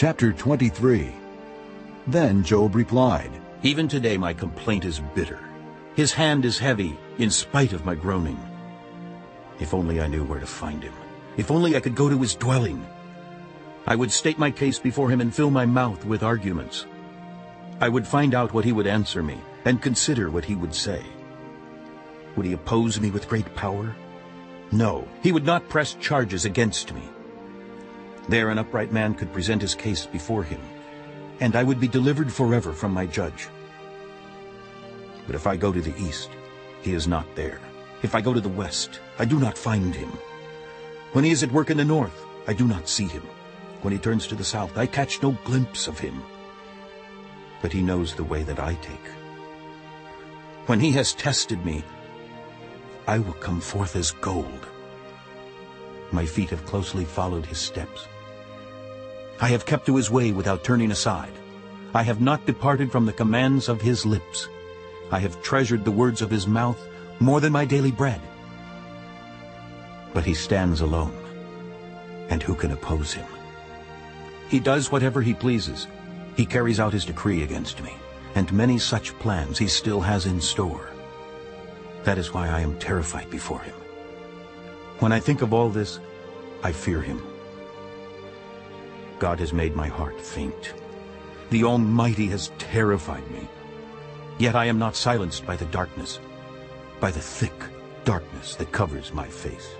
Chapter 23 Then Job replied, Even today my complaint is bitter. His hand is heavy, in spite of my groaning. If only I knew where to find him. If only I could go to his dwelling. I would state my case before him and fill my mouth with arguments. I would find out what he would answer me and consider what he would say. Would he oppose me with great power? No, he would not press charges against me. There an upright man could present his case before him, and I would be delivered forever from my judge. But if I go to the east, he is not there. If I go to the west, I do not find him. When he is at work in the north, I do not see him. When he turns to the south, I catch no glimpse of him. But he knows the way that I take. When he has tested me, I will come forth as gold. My feet have closely followed his steps. I have kept to his way without turning aside. I have not departed from the commands of his lips. I have treasured the words of his mouth more than my daily bread. But he stands alone, and who can oppose him? He does whatever he pleases. He carries out his decree against me, and many such plans he still has in store. That is why I am terrified before him. When I think of all this, I fear him. God has made my heart faint. The Almighty has terrified me. Yet I am not silenced by the darkness, by the thick darkness that covers my face.